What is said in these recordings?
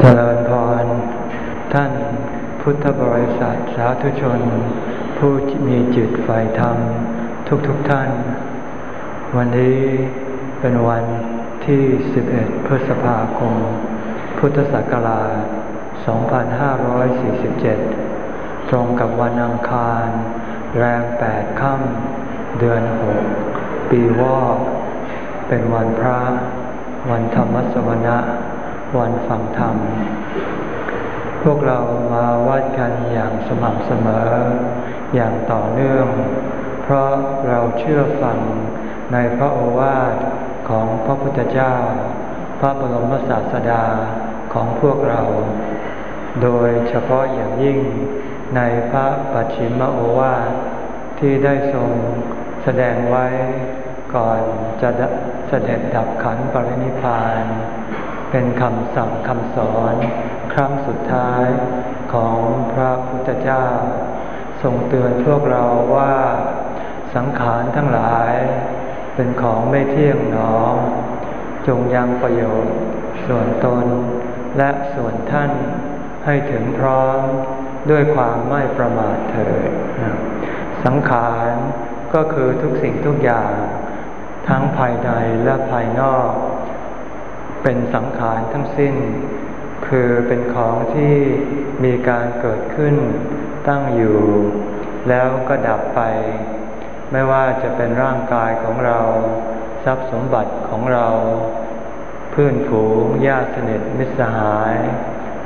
เจริญพร ท่านพุทธบริษัทสาธุชน ผู้มีจิตฝ่ายธรรม ทุกๆทท่าน วันนี้เป็นวันที่ 11 พฤษภาคม พุทธศักราช 2547 ตรงกับวันอังคาร แรม 8 ค่ำเดือน 6 ปีวอก เป็นวันพระ วันธรรมสวนะ วันฟังธรรม พวกเรามาวัดกันอย่างสม่ำเสมอ อย่างต่อเนื่อง เพราะเราเชื่อฟังในพระโอวาทของพระพุทธเจ้า พระบรมศาสดาของพวกเรา โดยเฉพาะอย่างยิ่งในพระปัจฉิมโอวาทที่ได้ทรงแสดงไว้ก่อนจะเสด็จดับขันปรินิพาน เป็นคำสั่งคำสอน ครั้งสุดท้ายของพระพุทธเจ้าทรงเตือนพวกเราว่าสังขารทั้งหลาย เป็นของไม่เที่ยงหนอ จงยังประโยชน์ ส่วนตนและส่วนท่านให้ถึงพร้อมด้วยความไม่ประมาทเถิดสังขารก็คือทุกสิ่งทุกอย่าง ทั้งภายในและภายนอก เป็นสังขารทั้งสิ้น คือเป็นของที่มีการเกิดขึ้นตั้งอยู่ แล้วก็ดับไป ไม่ว่าจะเป็นร่างกายของเรา ทรัพย์สมบัติของเรา เพื่อนฝูงญาติสนิทมิตรสหาย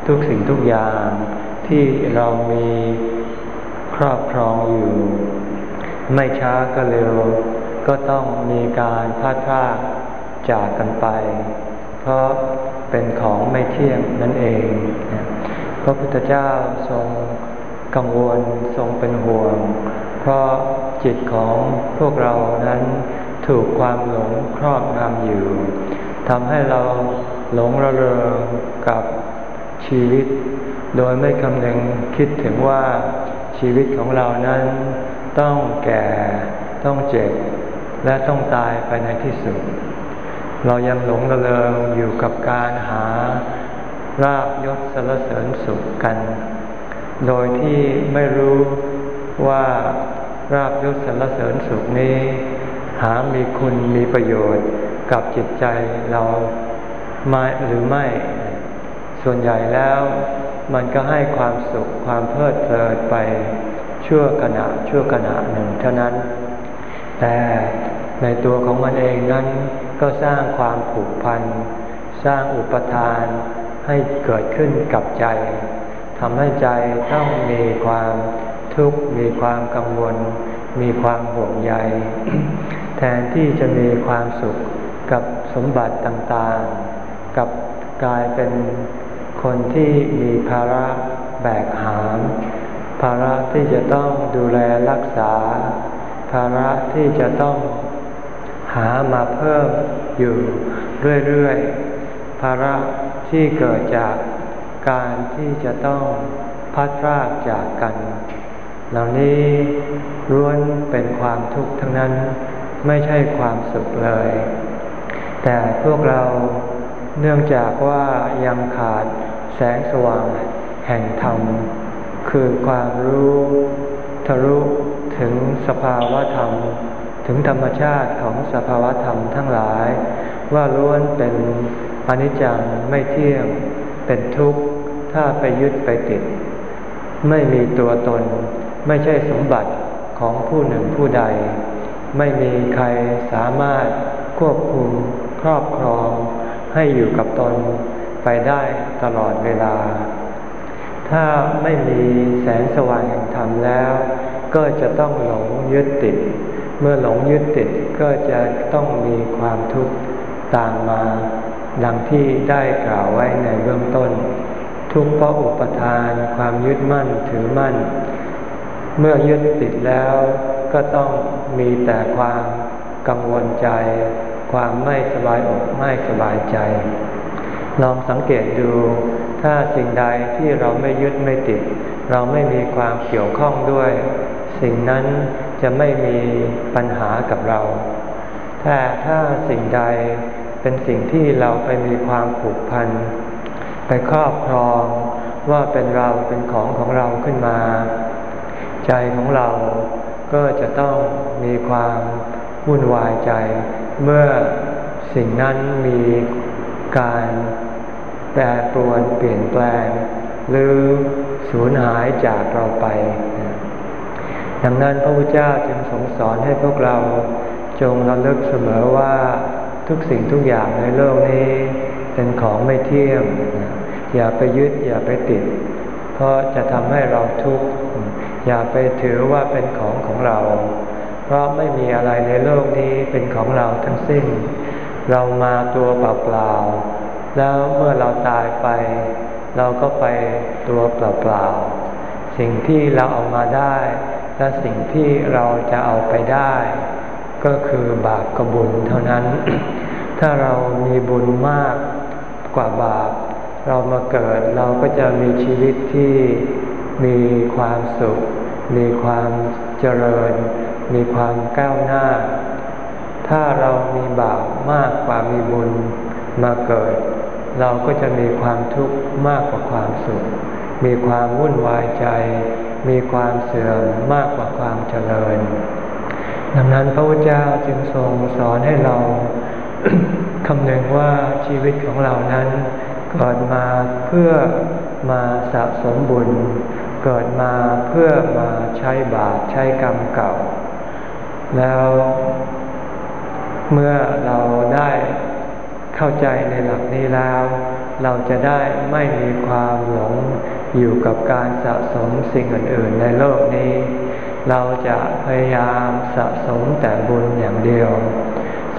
ทุกสิ่งทุกอย่างที่เรามีครอบครองอยู่ ไม่ช้าก็เร็ว ก็ต้องมีการพลาดพลาดจากกันไป เพราะเป็นของไม่เที่ยงนั่นเอง พระพุทธเจ้าทรงกังวลทรงเป็นห่วง เพราะจิตของพวกเรานั้นถูกความหลงครอบงำอยู่ทำให้เราหลงระเริงกับชีวิต โดยไม่คำนึงคิดถึงว่าชีวิตของเรานั้น ต้องแก่ ต้องเจ็บ และต้องตายไปในที่สุด เรายังหลงระเริงอยู่กับการหาราบยศสรรเสริญสุขกัน โดยที่ไม่รู้ว่าราบยศสรรเสริญสุขนี้ หามีคุณมีประโยชน์กับจิตใจเราไม่หรือไม่ ส่วนใหญ่แล้วมันก็ให้ความสุขความเพลิดเพลินไปชั่วขณะชั่วขณะหนึ่งเท่านั้น แต่ในตัวของมันเองนั้น ก็สร้างความผูกพัน สร้างอุปทานให้เกิดขึ้นกับใจทำให้ใจต้องมีความทุกข์มีความกังวล มีความห่วงใย แทนที่จะมีความสุขกับสมบัติต่างๆ กับกลายเป็นคนที่มีภาระแบกหาม ภาระที่จะต้องดูแลรักษา ภาระที่จะต้อง หามาเพิ่มอยู่เรื่อยๆภาระที่เกิดจากการที่จะต้องพัดพรากจากกัน เหล่านี้ล้วนเป็นความทุกข์ทั้งนั้นไม่ใช่ความสุขเลย แต่พวกเราเนื่องจากว่ายังขาดแสงสว่างแห่งธรรม คือความรู้ทะลุถึงสภาวะธรรม ถึงธรรมชาติของสภาวธรรมทั้งหลาย ว่าล้วนเป็นอนิจจังไม่เที่ยง เป็นทุกข์ ถ้าไปยึดไปติด ไม่มีตัวตน ไม่ใช่สมบัติของผู้หนึ่งผู้ใด ไม่มีใครสามารถควบคุมครอบครอง ให้อยู่กับตนไปได้ตลอดเวลา ถ้าไม่มีแสงสว่างแห่งธรรมแล้ว ก็จะต้องหลงยึดติด เมื่อหลงยึดติดก็จะต้องมีความทุกข์ตามมา ดังที่ได้กล่าวไว้ในเบื้องต้น ทุกข์เพราะอุปทานความยึดมั่นถือมั่น เมื่อยึดติดแล้วก็ต้องมีแต่ความกังวลใจ ความไม่สบายอกไม่สบายใจ ลองสังเกตดู ถ้าสิ่งใดที่เราไม่ยึดไม่ติด เราไม่มีความเกี่ยวข้องด้วย สิ่งนั้น จะไม่มีปัญหากับเรา แต่ถ้าสิ่งใดเป็นสิ่งที่เราไปมีความผูกพัน ไปครอบครองว่าเป็นเราเป็นของของเราขึ้นมา ใจของเราก็จะต้องมีความวุ่นวายใจ เมื่อสิ่งนั้นมีการแปรปรวนเปลี่ยนแปลง หรือสูญหายจากเราไป ดังนั้นพระพุทธเจ้าจึงทรงสอนให้พวกเราจงระลึกเสมอว่าทุกสิ่งทุกอย่างในโลกนี้ เป็นของไม่เที่ยง อย่าไปยึดอย่าไปติด เพราะจะทำให้เราทุกข์ อย่าไปถือว่าเป็นของของเรา เพราะไม่มีอะไรในโลกนี้เป็นของเราทั้งสิ้น เรามาตัวเปล่าๆ แล้วเมื่อเราตายไป เราก็ไปตัวเปล่าๆ สิ่งที่เราเอามาได้ และสิ่งที่เราจะเอาไปได้ ก็คือบาปกบุญเท่านั้น ถ้าเรามีบุญมากกว่าบาป เรามาเกิดเราก็จะมีชีวิตที่มีความสุข มีความเจริญ มีความก้าวหน้า ถ้าเรามีบาปมากกว่ามีบุญมาเกิด เราก็จะมีความทุกข์มากกว่าความสุข มีความวุ่นวายใจ มีความเสื่อมมากกว่าความเจริญ ดังนั้นพระพุทธเจ้าจึงทรงสอนให้เราคำนึงว่าชีวิตของเรานั้นเกิดมาเพื่อมาสะสมบุญ เกิดมาเพื่อมาใช้บาปใช้กรรมเก่า แล้วเมื่อเราได้เข้าใจในหลักนี้แล้ว เราจะได้ไม่มีความหลง อยู่กับการสะสมสิ่งอื่นๆในโลกนี้ เราจะพยายามสะสมแต่บุญอย่างเดียว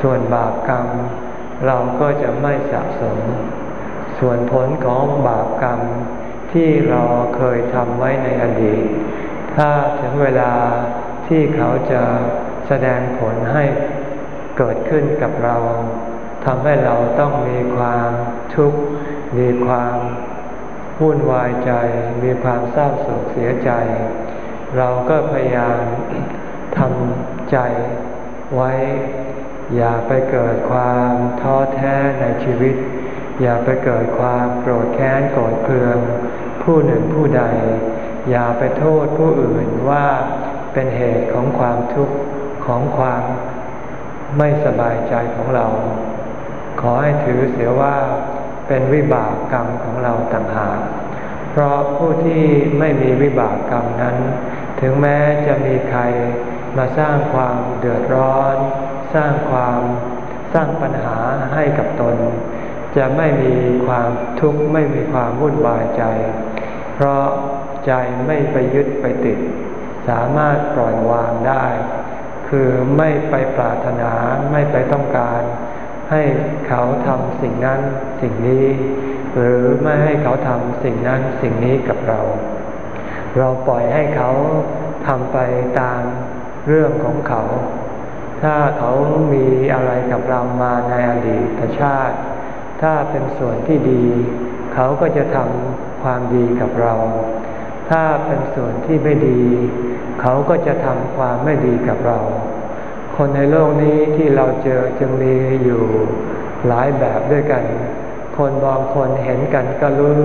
ส่วนบาปกรรม เราก็จะไม่สะสม ส่วนผลของบาปกรรมที่เราเคยทำไว้ในอดีต ถ้าถึงเวลาที่เขาจะแสดงผลให้เกิดขึ้นกับเราทำให้เราต้องมีความทุกข์มีความ วุ่นวายใจมีความเศร้าโศกเสียใจ เราก็พยายามทำใจไว้ อย่าไปเกิดความท้อแท้ในชีวิต อย่าไปเกิดความโกรธแค้นโกรธเคือง ผู้หนึ่งผู้ใด อย่าไปโทษผู้อื่นว่าเป็นเหตุของความทุกข์ของความไม่สบายใจของเรา ขอให้ถือเสียว่า เป็นวิบากกรรมของเราต่างหาก เพราะผู้ที่ไม่มีวิบากกรรมนั้น ถึงแม้จะมีใครมาสร้างความเดือดร้อน สร้างความสร้างปัญหาให้กับตน จะไม่มีความทุกข์ไม่มีความวุ่นวายใจ เพราะใจไม่ไปยึดไปติด สามารถปล่อยวางได้ คือไม่ไปปรารถนาไม่ไปต้องการ ให้เขาทำสิ่งนั้นสิ่งนี้ หรือไม่ให้เขาทำสิ่งนั้นสิ่งนี้กับเรา เราปล่อยให้เขาทำไปตามเรื่องของเขา ถ้าเขามีอะไรกับเรามาในอดีตชาติ ถ้าเป็นส่วนที่ดี เขาก็จะทำความดีกับเรา ถ้าเป็นส่วนที่ไม่ดี เขาก็จะทำความไม่ดีกับเรา คนในโลกนี้ที่เราเจอจึงมีอยู่หลายแบบด้วยกัน คนบางคนเห็นกันก็รู้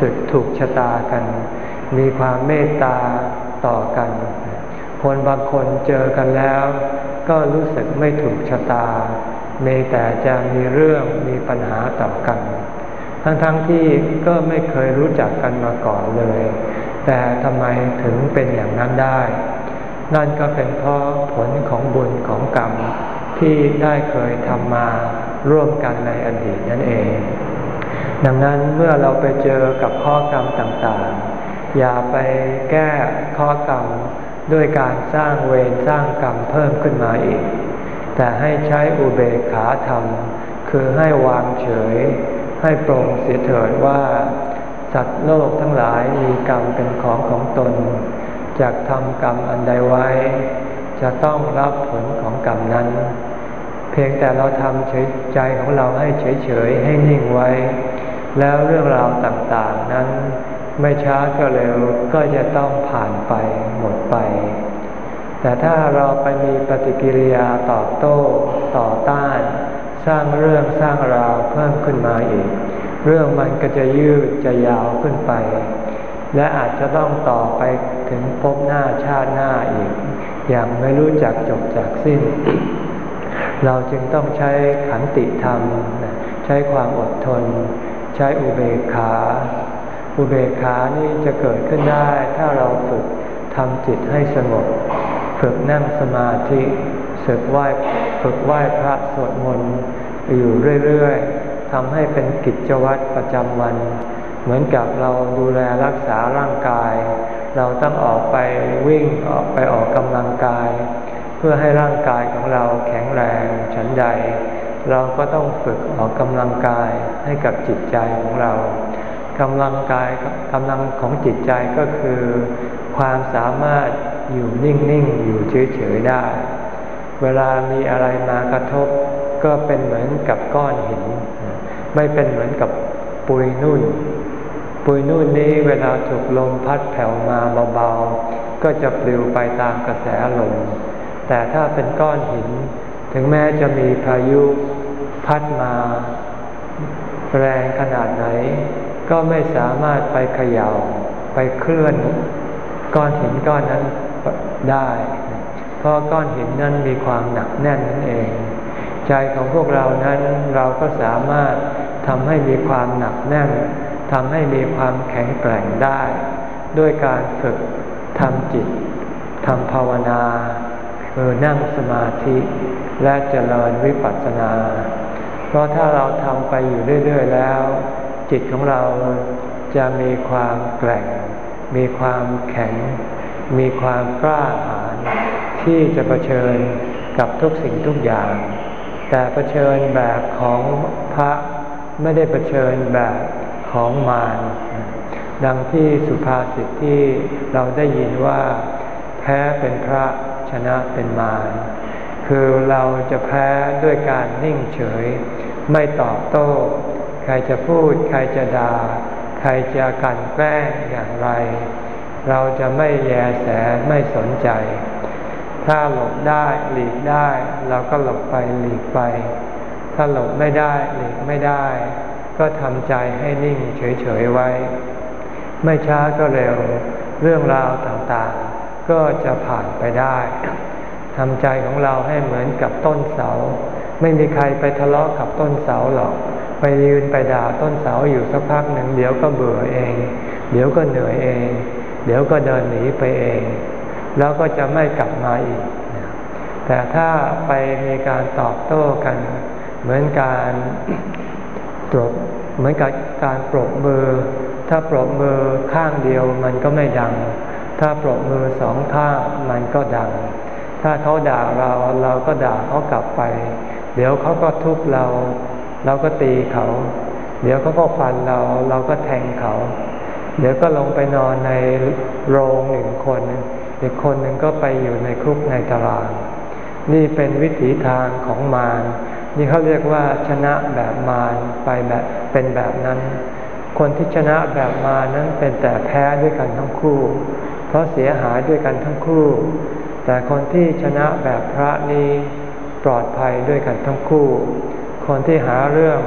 สึกถูกชะตากัน มีความเมตตาต่อกัน คนบางคนเจอกันแล้ว ก็รู้สึกไม่ถูกชะตามีแต่จะมีเรื่องมีปัญหาต่อกัน ทั้งๆทที่ก็ไม่เคยรู้จักกันมาก่อนเลย แต่ทำไมถึงเป็นอย่างนั้นได้ นั่นก็เป็นเพราะผลของบุญของกรรมที่ได้เคยทำมาร่วมกันในอดีตนั่นเอง ดังนั้นเมื่อเราไปเจอกับข้อกรรมต่างๆ อย่าไปแก้ข้อกรรมด้วยการสร้างเวรสร้างกรรมเพิ่มขึ้นมาอีก แต่ให้ใช้อุเบกขาธรรม คือให้วางเฉย ให้ปรงเสียเถิดว่า สัตว์โลกทั้งหลายมีกรรมเป็นของของตน จากทำกรรมอันใดไว้ จะต้องรับผลของกรรมนั้น เพียงแต่เราทำใจของเราให้เฉยๆให้นิ่งไว้ แล้วเรื่องราวต่างๆนั้น ไม่ช้าก็เร็วก็จะต้องผ่านไปหมดไป แต่ถ้าเราไปมีปฏิกิริยาตอบโต้ต่อต้าน สร้างเรื่องสร้างราวเพิ่มขึ้นมาอีก เรื่องมันก็จะยืดจะยาวขึ้นไป และอาจจะต้องต่อไปถึงพบหน้าชาติหน้าอีก อย่างไม่รู้จักจบจากสิ้น เราจึงต้องใช้ขันติธรรม ใช้ความอดทน ใช้อุเบกขา อุเบกขานี่จะเกิดขึ้นได้ถ้าเราฝึกทำจิตให้สงบ ฝึกนั่งสมาธิฝึกไหว้ฝึกไหว้พระสวดมนต์อยู่เรื่อย ๆทำให้เป็นกิจวัตรประจำวัน เหมือนกับเราดูแลรักษาร่างกาย เราต้องออกไปวิ่งออกไปออกกำลังกาย เพื่อให้ร่างกายของเราแข็งแรงฉันใด เราก็ต้องฝึกออกกำลังกายให้กับจิตใจของเรากำลังกายกำลังของจิตใจก็คือ ความสามารถอยู่นิ่งๆอยู่เฉยๆได้ เวลามีอะไรมากระทบ ก็เป็นเหมือนกับก้อนหิน ไม่เป็นเหมือนกับปุยนุ่น ปุยนุ่นนี้เวลาถูกลมพัดแผ่วมาเบาๆ ก็จะปลิวไปตามกระแสลม แต่ถ้าเป็นก้อนหิน ถึงแม้จะมีพายุพัดมา แรงขนาดไหน ก็ไม่สามารถไปเขยา่าไปเคลื่อนก้อนหินก้อนนั้นได้ เพราะก้อนหินนั้นมีความหนักแน่นนั่นเอง ใจของพวกเรานั้นเราก็สามารถทำให้มีความหนักแน่น ทำให้มีความแข็งแกร่งได้ ด้วยการฝึกทำจิตทำภาวนาคือนั่งสมาธิและเจริญวิปัสสนา เพราะถ้าเราทำไปอยู่เรื่อย ๆ แล้ว จิตของเราจะมีความแกร่ง มีความแข็ง มีความกล้าหาญที่จะะเผชิญกับทุกสิ่งทุกอย่าง แต่เผชิญแบบของพระไม่ได้เผชิญแบบ ของมารดังที่สุภาษิตที่เราได้ยินว่า แพ้เป็นพระชนะเป็นมารคือเราจะแพ้ด้วยการนิ่งเฉย ไม่ตอบโต้ ใครจะพูด ใครจะดา่า ใครจะกันแกล้งอย่างไร เราจะไม่แยแสไม่สนใจ ถ้าหลบได้หลีกได้ เราก็หลบไปหลีกไป ถ้าหลบไม่ได้หลีกไม่ได้ ก็ทำใจให้นิ่งเฉยๆไว้ ไม่ช้าก็เร็วเรื่องราวต่างๆ ก็จะผ่านไปได้ทำใจของเราให้เหมือนกับต้นเสา ไม่มีใครไปทะเลาะกับต้นเสาหรอก ไปยืนไปด่าต้นเสาอยู่สักพักหนึ่งเดี๋ยวก็เบื่อเอง เดี๋ยวก็เหนื่อยเอง เดี๋ยวก็เดินหนีไปเอง แล้วก็จะไม่กลับมาอีก แต่ถ้าไปมีการตอบโต้กัน เหมือนการ ตรบเหมือนกับการปรบมือ ถ้าปรบมือข้างเดียวมันก็ไม่ดัง ถ้าปรบมือสองข้างมันก็ดัง ถ้าเขาด่าเราเราก็ด่าเขากลับไป เดี๋ยวเขาก็ทุบเรา เราก็ตีเขา เดี๋ยวเขาก็ฟันเรา เราก็แทงเขา เดี๋ยวก็ลงไปนอนในโรงหนึ่งคนอีกคนหนึ่งก็ไปอยู่ในคุกในตาราง นี่เป็นวิถีทางของมาร นี่เขาเรียกว่าชนะแบบมารไปแบบเป็นแบบนั้น คนที่ชนะแบบมานั้นเป็นแต่แพ้ด้วยกันทั้งคู่ เพราะเสียหายด้วยกันทั้งคู่ แต่คนที่ชนะแบบพระนี้ปลอดภัยด้วยกันทั้งคู่ คนที่หาเรื่อง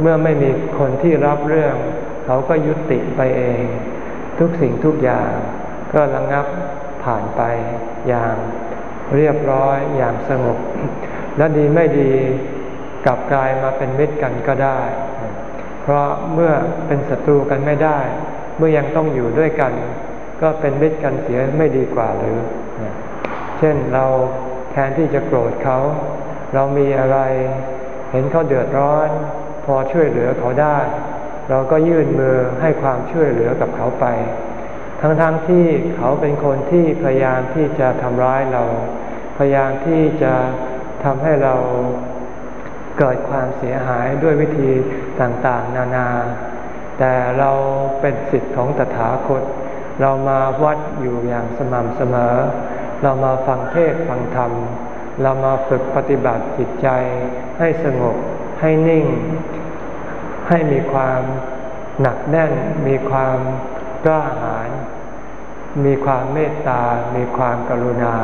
เมื่อไม่มีคนที่รับเรื่อง เขาก็ยุติไปเอง ทุกสิ่งทุกอย่างก็ระงับผ่านไปอย่างเรียบร้อยอย่างสงบและดีไม่ดี กลับกลายมาเป็นมิตรกันก็ได้ เพราะเมื่อเป็นศัตรูกันไม่ได้ เมื่อยังต้องอยู่ด้วยกัน ก็เป็นมิตรกันเสียไม่ดีกว่าหรือ เช่นเราแทนที่จะโกรธเขา เรามีอะไรเห็นเขาเดือดร้อน พอช่วยเหลือเขาได้ เราก็ยื่นมือให้ความช่วยเหลือกับเขาไป ทั้งๆทที่เขาเป็นคนที่พยายามที่จะทำร้ายเรา พยายามที่จะทำให้เรา เกิดความเสียหายด้วยวิธีต่างๆ นานา แต่เราเป็นสิทธิ์ของตถาคต เรามาวัดอยู่อย่างสม่ำเสมอ เรามาฟังเทศฟังธรรม เรามาฝึกปฏิบัติจิตใจ ให้สงบ ให้นิ่ง ให้มีความหนักแน่น มีความกล้าหาญมีความเมตตา มีความกรุณา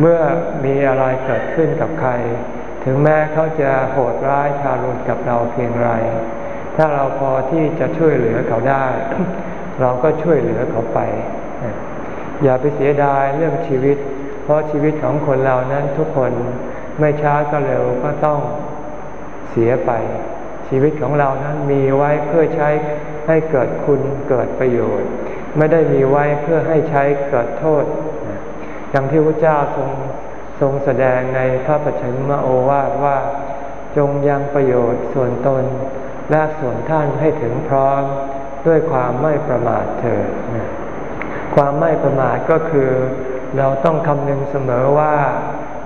เมื่อมีอะไรเกิดขึ้นกับใคร ถึงแม้เขาจะโหดร้ายทารุณกับเราเพียงไร ถ้าเราพอที่จะช่วยเหลือเขาได้ เราก็ช่วยเหลือเขาไป อย่าไปเสียดายเรื่องชีวิต เพราะชีวิตของคนเรานั้นทุกคนไม่ช้าก็เร็วก็ต้องเสียไป ชีวิตของเรานั้นมีไว้เพื่อใช้ให้เกิดคุณเกิดประโยชน์ ไม่ได้มีไว้เพื่อให้ใช้เกิดโทษอย่างที่พระเจ้าทรง ทรงแสดงในพระปัจฉิมโอวาทว่า จงยังประโยชน์ส่วนตนและส่วนท่านให้ถึงพร้อมด้วยความไม่ประมาทเถิดความไม่ประมาทก็คือ เราต้องคำนึงเสมอว่า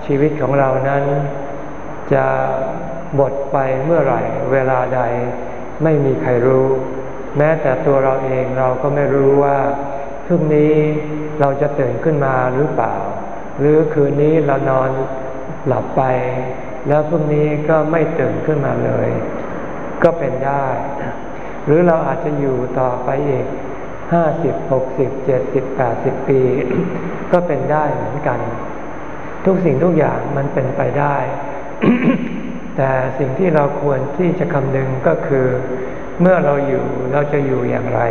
ชีวิตของเรานั้น จะหมดไปเมื่อไหร่ เวลาใดไม่มีใครรู้ แม้แต่ตัวเราเองเราก็ไม่รู้ว่าพรุ่งนี้เราจะตื่นขึ้นมาหรือเปล่า หรือคืนนี้เรานอนหลับไป แล้วพรุ่งนี้ก็ไม่ตื่นขึ้นมาเลย ก็เป็นได้ หรือเราอาจจะอยู่ต่อไปอีกห้าสิบหกสิบเจ็ดสิบแปดสิบปี ก็เป็นได้เหมือนกัน ทุกสิ่งทุกอย่างมันเป็นไปได้ แต่สิ่งที่เราควรที่จะคำนึงก็คือ เมื่อเราอยู่เราจะอยู่อย่างไร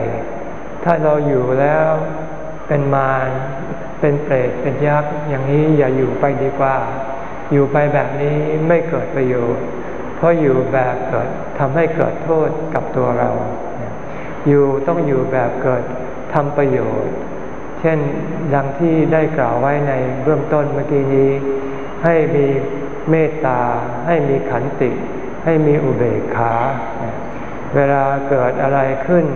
ถ้าเราอยู่แล้วเป็นมาร เป็นเปรตเป็นยักษ์อย่างนี้อย่าอยู่ไปดีกว่า อยู่ไปแบบนี้ไม่เกิดประโยชน์ เพราะอยู่แบบเกิดทำให้เกิดโทษกับตัวเรา อยู่ต้องอยู่แบบเกิดทำประโยชน์ เช่นดังที่ได้กล่าวไว้ในเบื้องต้นเมื่อกี้นี้ ให้มีเมตตา ให้มีขันติ ให้มีอุเบกขา เวลาเกิดอะไรขึ้น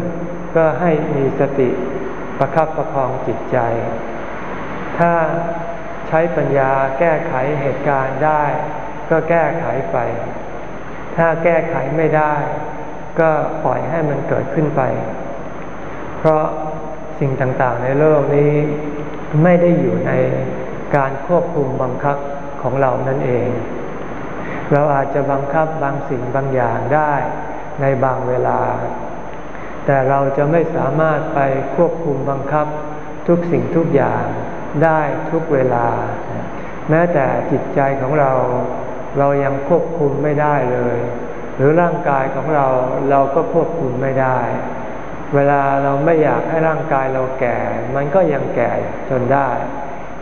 ก็ให้มีสติประคับประคองจิตใจ ถ้าใช้ปัญญาแก้ไขเหตุการณ์ได้ ก็แก้ไขไป ถ้าแก้ไขไม่ได้ ก็ปล่อยให้มันเกิดขึ้นไป เพราะสิ่งต่างๆในโลกนี้ไม่ได้อยู่ในการควบคุมบังคับของเรานั่นเอง เราอาจจะบังคับบางสิ่งบางอย่างได้ในบางเวลา แต่เราจะไม่สามารถไปควบคุมบังคับทุกสิ่งทุกอย่าง ได้ทุกเวลา แม้แต่จิตใจของเราเรายังควบคุมไม่ได้เลย หรือร่างกายของเราเราก็ควบคุมไม่ได้ เวลาเราไม่อยากให้ร่างกายเราแก่ มันก็ยังแก่จนได้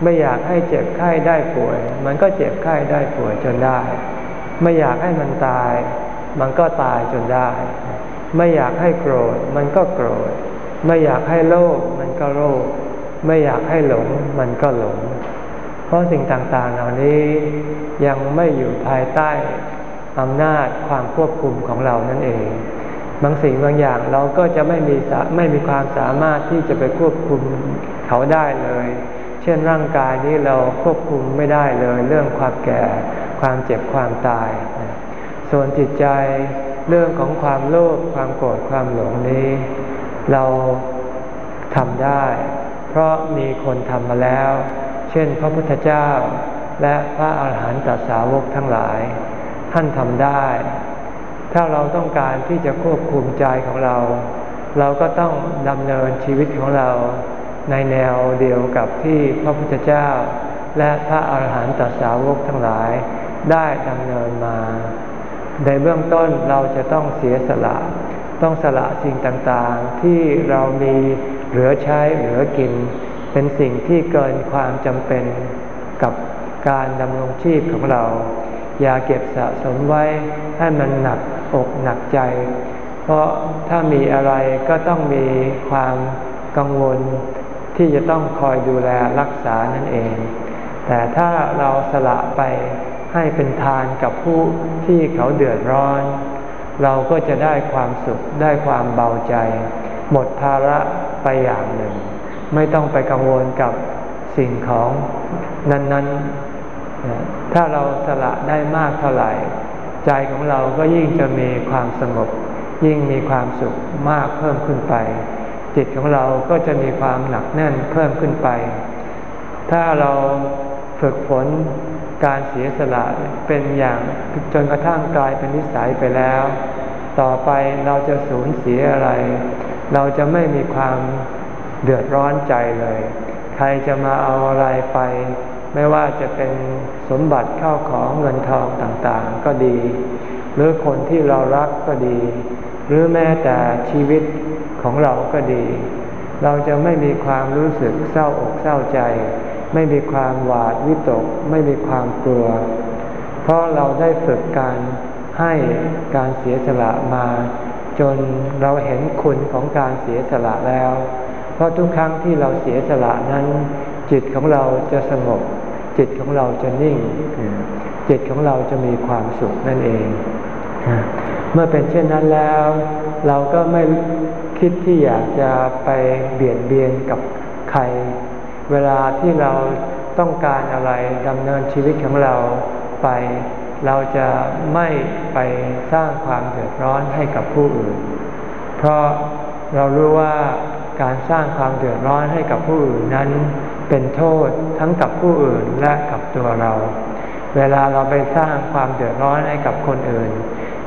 ไม่อยากให้เจ็บไข้ได้ป่วย มันก็เจ็บไข้ได้ป่วยจนได้ ไม่อยากให้มันตาย มันก็ตายจนได้ ไม่อยากให้โกรธ มันก็โกรธ ไม่อยากให้โลภมันก็โลภ ไม่อยากให้หลงมันก็หลง เพราะสิ่งต่างๆเหล่านี้ยังไม่อยู่ภายใต้อำนาจความควบคุมของเรานั่นเอง บางสิ่งบางอย่างเราก็จะไม่มีไม่มีความสามารถที่จะไปควบคุมเขาได้เลย เช่นร่างกายนี้เราควบคุมไม่ได้เลยเรื่องความแก่ ความเจ็บความตาย ส่วนจิตใจเรื่องของความโลภความโกรธความหลงนี้ เราทำได้ ราะมีคนทำมาแล้ว เช่นพระพุทธเจ้า และพระอาหารหันตสาวกทั้งหลาย ท่านทำได้ ถ้าเราต้องการที่จะควบคุมใจของเรา เราก็ต้องดำเนินชีวิตของเรา ในแนวเดียวกับที่พระพุทธเจ้า และพระอาหารหันตสาวกทั้งหลาย ได้ดำเนินมา ในเบื้องต้นเราจะต้องเสียสละ ต้องสละสิ่งต่างๆที่เรามี เหลือใช้เหลือกิน เป็นสิ่งที่เกินความจำเป็นกับการดำรงชีพของเรา อย่าเก็บสะสมไว้ให้มันหนักอกหนักใจ เพราะถ้ามีอะไรก็ต้องมีความกังวลที่จะต้องคอยดูแลรักษานั่นเอง แต่ถ้าเราสละไปให้เป็นทานกับผู้ที่เขาเดือดร้อน เราก็จะได้ความสุขได้ความเบาใจ หมดภาระ ไปอย่างหนึ่ง ไม่ต้องไปกังวลกับสิ่งของนั้นๆ ถ้าเราสละได้มากเท่าไหร่ ใจของเราก็ยิ่งจะมีความสงบ ยิ่งมีความสุขมากเพิ่มขึ้นไป จิตของเราก็จะมีความหนักแน่นเพิ่มขึ้นไป ถ้าเราฝึกฝนการเสียสละเป็นอย่างจนกระทั่งกลายเป็นนิสัยไปแล้ว ต่อไปเราจะสูญเสียอะไร เราจะไม่มีความเดือดร้อนใจเลย ใครจะมาเอาอะไรไป ไม่ว่าจะเป็นสมบัติเข้าของเงินทองต่างๆ ก็ดี หรือคนที่เรารักก็ดี หรือแม้แต่ชีวิตของเราก็ดี เราจะไม่มีความรู้สึกเศร้าอกเศร้าใจ ไม่มีความหวาดวิตก ไม่มีความกลัว เพราะเราได้ฝึกการให้การเสียสละมา จนเราเห็นคุณของการเสียสละแล้ว เพราะทุกครั้งที่เราเสียสละนั้น จิตของเราจะสงบ จิตของเราจะนิ่ง จิตของเราจะมีความสุขนั่นเอง เมื่อเป็นเช่นนั้นแล้ว เราก็ไม่คิดที่อยากจะไปเบียดเบียนกับใคร เวลาที่เราต้องการอะไรดำเนินชีวิตของเราไป เราจะไม่ไปสร้างความเดือดร้อนให้กับผู้อื่น เพราะเรารู้ว่าการสร้างความเดือดร้อนให้กับผู้อื่นนั้น เป็นโทษทั้งกับผู้อื่นและกับตัวเรา เวลาเราไปสร้างความเดือดร้อนให้กับคนอื่น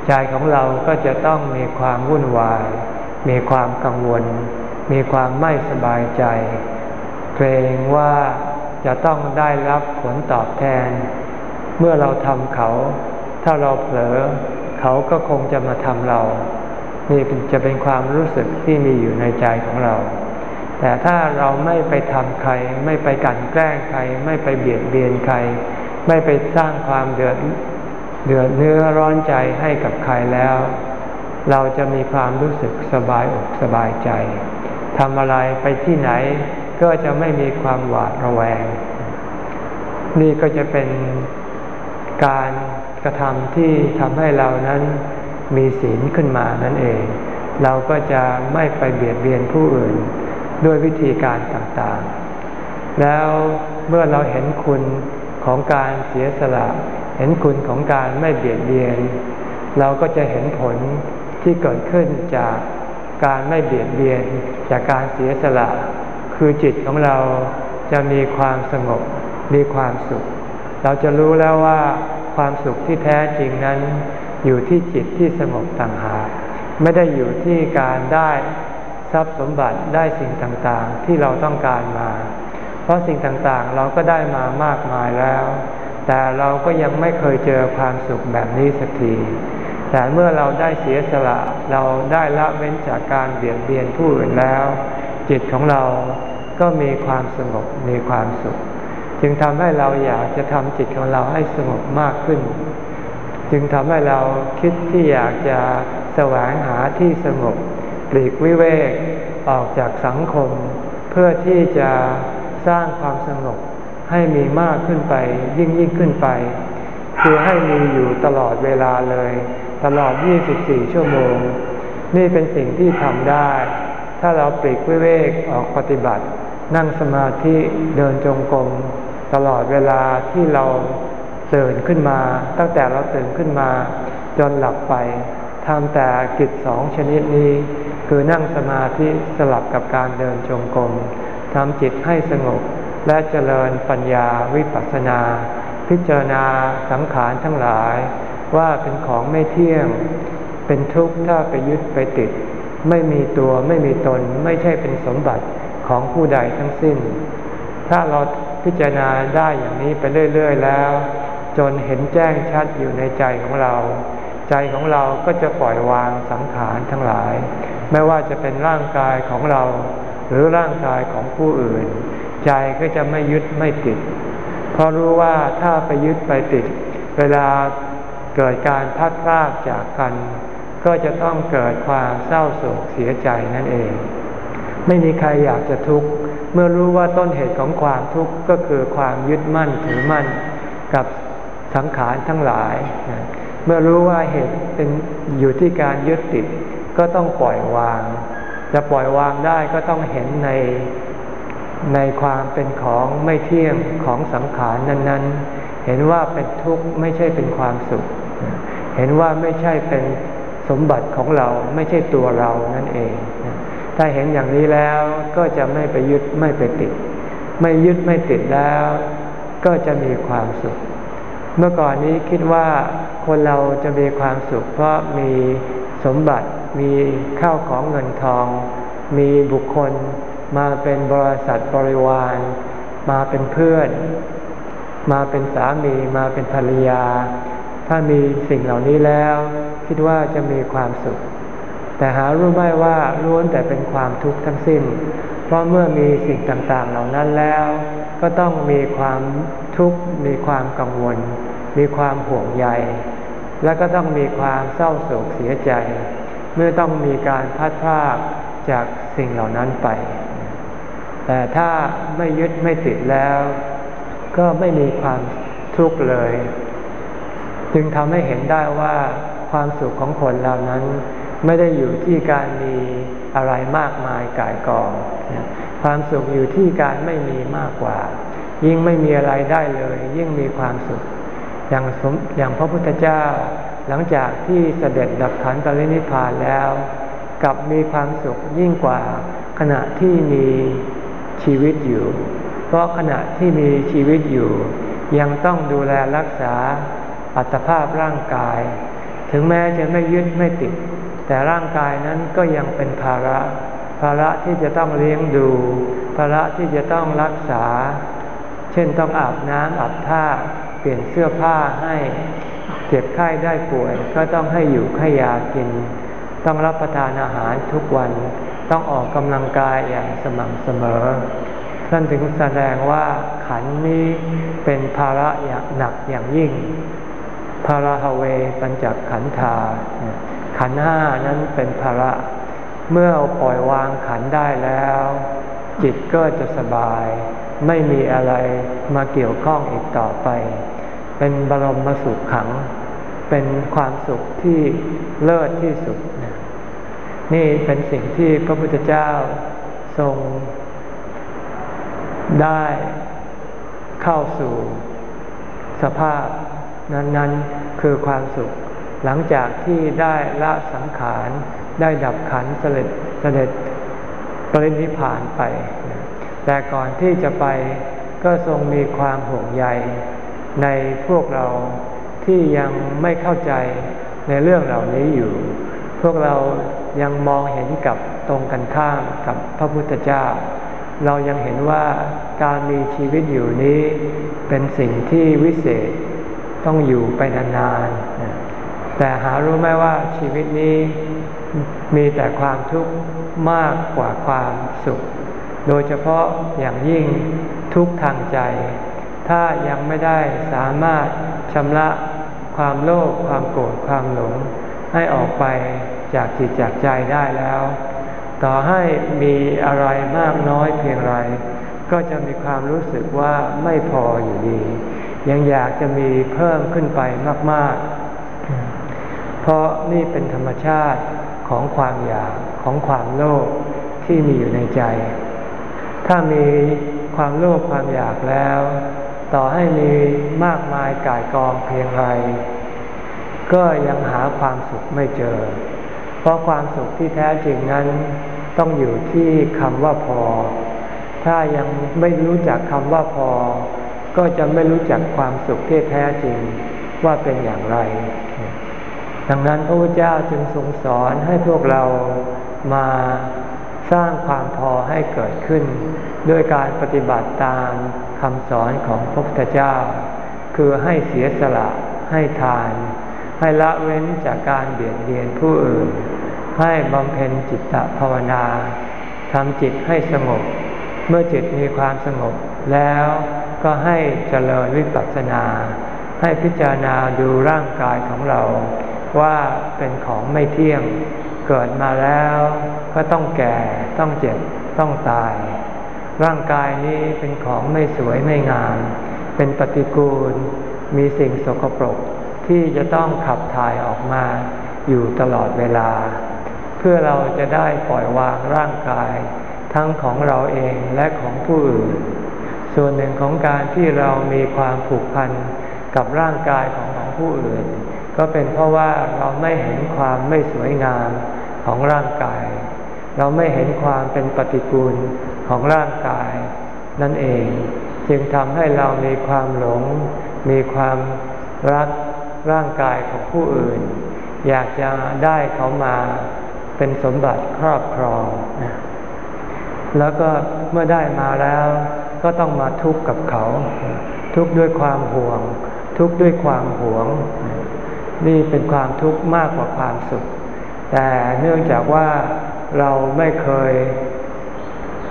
ใจของเราก็จะต้องมีความวุ่นวาย มีความกังวล มีความไม่สบายใจ เกรงว่าจะต้องได้รับผลตอบแทน เมื่อเราทำเขา ถ้าเราเผลอ เขาก็คงจะมาทำเรา นี่จะเป็นความรู้สึกที่มีอยู่ในใจของเรา แต่ถ้าเราไม่ไปทำใคร ไม่ไปกันแกล้งใคร ไม่ไปเบียดเบียนใคร ไม่ไปสร้างความเดือดเดือดเนื้อร้อนใจให้กับใครแล้ว เราจะมีความรู้สึกสบายอกสบายใจทำอะไรไปที่ไหนก็จะไม่มีความหวาดระแวง นี่ก็จะเป็น การกระทำที่ทำให้เรานั้นมีศีลขึ้นมานั่นเอง เราก็จะไม่ไปเบียดเบียนผู้อื่นด้วยวิธีการต่างๆ แล้วเมื่อเราเห็นคุณของการเสียสละ เห็นคุณของการไม่เบียดเบียน เราก็จะเห็นผลที่เกิดขึ้นจากการไม่เบียดเบียนจากการเสียสละ คือจิตของเราจะมีความสงบมีความสุข เราจะรู้แล้วว่า ความสุขที่แท้จริงนั้น อยู่ที่จิตที่สงบต่างหากไม่ได้อยู่ที่การได้ทรัพย์สมบัติได้สิ่งต่างๆที่เราต้องการมา เพราะสิ่งต่างๆเราก็ได้มามากมายแล้ว แต่เราก็ยังไม่เคยเจอความสุขแบบนี้สักที แต่เมื่อเราได้เสียสละเราได้ละเว้นจากการเบียดเบียนผู้อื่นแล้ว จิตของเราก็มีความสงบมีความสุข จึงทำให้เราอยากจะทำจิตของเราให้สงบมากขึ้น จึงทำให้เราคิดที่อยากจะแสวงหาที่สงบปลีกวิเวกออกจากสังคม เพื่อที่จะสร้างความสงบให้มีมากขึ้นไปยิ่งยิ่งขึ้นไป คือให้มีอยู่ตลอดเวลาเลย ตลอด 24 ชั่วโมง นี่เป็นสิ่งที่ทำได้ ถ้าเราปลีกวิเวกออกปฏิบัติ นั่งสมาธิเดินจงกรม ตลอดเวลาที่เราตื่นขึ้นมา ตั้งแต่เราตื่นขึ้นมา จนหลับไปทำแต่กิจสองชนิดนี้ คือนั่งสมาธิสลับกับการเดินจงกรมทำจิตให้สงบและเจริญปัญญาวิปัสสนา พิจารณาสังขารทั้งหลาย ว่าเป็นของไม่เที่ยง เป็นทุกข์ถ้าไปยึดไปติด ไม่มีตัวไม่มีตนไม่ใช่เป็นสมบัติของผู้ใดทั้งสิ้น ถ้าเรา พิจารณาได้อย่างนี้ไปเรื่อยๆแล้ว จนเห็นแจ้งชัดอยู่ในใจของเรา ใจของเราก็จะปล่อยวางสังขารทั้งหลาย ไม่ว่าจะเป็นร่างกายของเรา หรือร่างกายของผู้อื่น ใจก็จะไม่ยึดไม่ติด เพราะรู้ว่าถ้าไปยึดไปติด เวลาเกิดการพัดพลากจากกัน ก็จะต้องเกิดความเศร้าโศกเสียใจนั่นเอง ไม่มีใครอยากจะทุกข์ เมื่อรู้ว่าต้นเหตุของความทุกข์ก็คือความยึดมั่นถือมั่นกับสังขารทั้งหลาย เมื่อรู้ว่าเหตุเป็นอยู่ที่การยึดติด ก็ต้องปล่อยวาง จะปล่อยวางได้ก็ต้องเห็นในในความเป็นของไม่เที่ยงของสังขารนั้น ๆ เห็นว่าเป็นทุกข์ไม่ใช่เป็นความสุข เห็นว่าไม่ใช่เป็นสมบัติของเราไม่ใช่ตัวเรานั่นเอง ถ้าเห็นอย่างนี้แล้วก็จะไม่ไปยึดไม่ไปติด ไม่ยึดไม่ติดแล้ว ก็จะมีความสุข เมื่อก่อนนี้คิดว่าคนเราจะมีความสุข เพราะมีสมบัติมีข้าวของเงินทอง มีบุคคลมาเป็นบริษัทบริวาร มาเป็นเพื่อน มาเป็นสามีมาเป็นภรรยาทถ้ามีสิ่งเหล่านี้แล้ว คิดว่าจะมีความสุข แต่หารู้ไหมว่าล้วนแต่เป็นความทุกข์ทั้งสิ้น เพราะเมื่อมีสิ่งต่างๆเหล่านั้นแล้ว ก็ต้องมีความทุกข์ มีความกังวล มีความห่วงใย และก็ต้องมีความเศร้าโศกเสียใจ เมื่อต้องมีการพัดพลากจากสิ่งเหล่านั้นไป แต่ถ้าไม่ยึดไม่ติดแล้ว ก็ไม่มีความทุกข์เลย จึงทำให้เห็นได้ว่าความสุขของคนเหล่านั้น ไม่ได้อยู่ที่การมีอะไรมากมายกายกอง ความสุขอยู่ที่การไม่มีมากกว่า ยิ่งไม่มีอะไรได้เลย ยิ่งมีความสุข อย่างสมอย่างพระพุทธเจ้า หลังจากที่เสด็จดับขันตรินิพานแล้วกลับมีความสุขยิ่งกว่าขณะที่มีชีวิตอยู่ เพราะขณะที่มีชีวิตอยู่ ยังต้องดูแลรักษาอัตภาพร่างกาย ถึงแม้จะไม่ยึดไม่ติด แต่ร่างกายนั้นก็ยังเป็นภาระ ภาระที่จะต้องเลี้ยงดู ภาระที่จะต้องรักษา เช่นต้องอาบน้ำอาบท่า เปลี่ยนเสื้อผ้าให้เจ็บไข้ได้ป่วย ก็ต้องให้อยู่ให้ยากิน ต้องรับประทานอาหารทุกวัน ต้องออกกำลังกายอย่างสม่ำเสมอท่านถึงแสดงว่าขันนี้เป็นภาระอย่างหนักอย่างยิ่งภาระฮเวปัญจขันธา ขันห้านั้นเป็นภาระ เมื่อปล่อยวางขันได้แล้ว จิตก็จะสบาย ไม่มีอะไรมาเกี่ยวข้องอีกต่อไป เป็นบรมสุขขัง เป็นความสุขที่เลิศที่สุด นี่เป็นสิ่งที่พระพุทธเจ้าทรงได้เข้าสู่สภาพนั้น ๆ คือความสุข หลังจากที่ได้ละสังขาร ได้ดับขันเสด็จเสด็จปรินิพานไป แต่ก่อนที่จะไปก็ทรงมีความห่วงใยในพวกเราที่ยังไม่เข้าใจในเรื่องเหล่านี้อยู่ พวกเรายังมองเห็นกับตรงกันข้ามกับพระพุทธเจ้า เรายังเห็นว่าการมีชีวิตอยู่นี้เป็นสิ่งที่วิเศษต้องอยู่ไปนานๆ แต่หารู้ไหมว่าชีวิตนี้มีแต่ความทุกข์มากกว่าความสุข โดยเฉพาะอย่างยิ่งทุกทางใจ ถ้ายังไม่ได้สามารถชำระความโลภความโกรธความหลง ให้ออกไปจากจิตจากใจได้แล้ว ต่อให้มีอะไรมากน้อยเพียงไร ก็จะมีความรู้สึกว่าไม่พออยู่ดี ยังอยากจะมีเพิ่มขึ้นไปมาก ๆ เพราะนี่เป็นธรรมชาติของความอยากของความโลภที่มีอยู่ในใจ ถ้ามีความโลภความอยากแล้ว ต่อให้มีมากมายกายกองเพียงไร ก็ยังหาความสุขไม่เจอ เพราะความสุขที่แท้จริงนั้น ต้องอยู่ที่คำว่าพอ ถ้ายังไม่รู้จักคำว่าพอ ก็จะไม่รู้จักความสุขที่แท้จริงว่าเป็นอย่างไร ดังนั้นพระพุทธเจ้าจึงทรงสอนให้พวกเรามาสร้างความพอให้เกิดขึ้น ด้วยการปฏิบัติตามคำสอนของพระพุทธเจ้า คือให้เสียสละให้ทาน ให้ละเว้นจากการเบียดเบียนผู้อื่น ให้บำเพ็ญจิตตภาวนาทำจิตให้สงบ เมื่อจิตมีความสงบ แล้วก็ให้เจริญวิปัสสนา ให้พิจารณาดูร่างกายของเรา ว่าเป็นของไม่เที่ยง เกิดมาแล้วก็ต้องแก่ ต้องเจ็บ ต้องตาย ร่างกายนี้เป็นของไม่สวยไม่งาม เป็นปฏิกูล มีสิ่งสกปรกที่จะต้องขับถ่ายออกมาอยู่ตลอดเวลา เพื่อเราจะได้ปล่อยวางร่างกาย ทั้งของเราเองและของผู้อื่น ส่วนหนึ่งของการที่เรามีความผูกพันกับร่างกายของของผู้อื่น ก็เป็นเพราะว่าเราไม่เห็นความไม่สวยงามของร่างกาย เราไม่เห็นความเป็นปฏิกูลของร่างกาย นั่นเอง จึงทำให้เรามีความหลง มีความรักร่างกายของผู้อื่น อยากจะได้เขามาเป็นสมบัติครอบครอง แล้วก็เมื่อได้มาแล้วก็ต้องมาทุกข์กับเขา ทุกข์ด้วยความห่วง ทุกข์ด้วยความหวง นี่เป็นความทุกข์มากกว่าความสุข แต่เนื่องจากว่าเราไม่เคย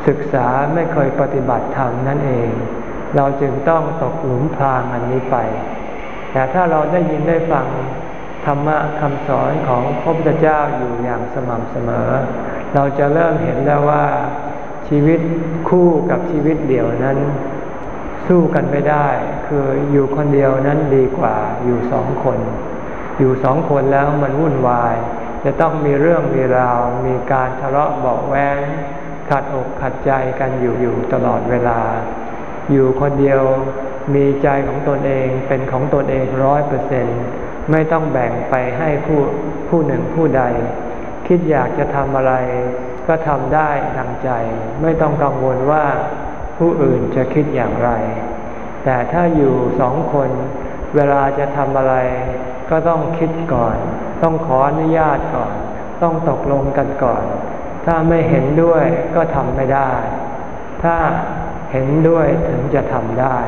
ศึกษาไม่เคยปฏิบัติธรรมนั่นเอง เราจึงต้องตกหลุมพรางอันนี้ไป แต่ถ้าเราได้ยินได้ฟังธรรมะคำสอนของพระพุทธเจ้าอยู่อย่างสม่ำเสมอ เราจะเริ่มเห็นแล้วว่าชีวิตคู่กับชีวิตเดี่ยวนั้น สู้กันไม่ได้ คืออยู่คนเดียวนั้นดีกว่าอยู่สองคน อยู่สองคนแล้วมันวุ่นวาย จะต้องมีเรื่องมีราว มีการทะเลาะเบาแวงขัดอกขัดใจกันอยู่อยู่ตลอดเวลา อยู่คนเดียวมีใจของตนเองเป็นของตนเองร้อยเปอร์เซ็นไม่ต้องแบ่งไปให้ผู้ผู้หนึ่งผู้ใด คิดอยากจะทำอะไร ก็ทำได้ดังใจ ไม่ต้องกังวลว่าผู้อื่นจะคิดอย่างไร แต่ถ้าอยู่สองคน เวลาจะทำอะไร ก็ต้องคิดก่อน ต้องขออนุญาตก่อน ต้องตกลงกันก่อน ถ้าไม่เห็นด้วยก็ทำไม่ได้ ถ้าเห็นด้วยถึงจะทำได้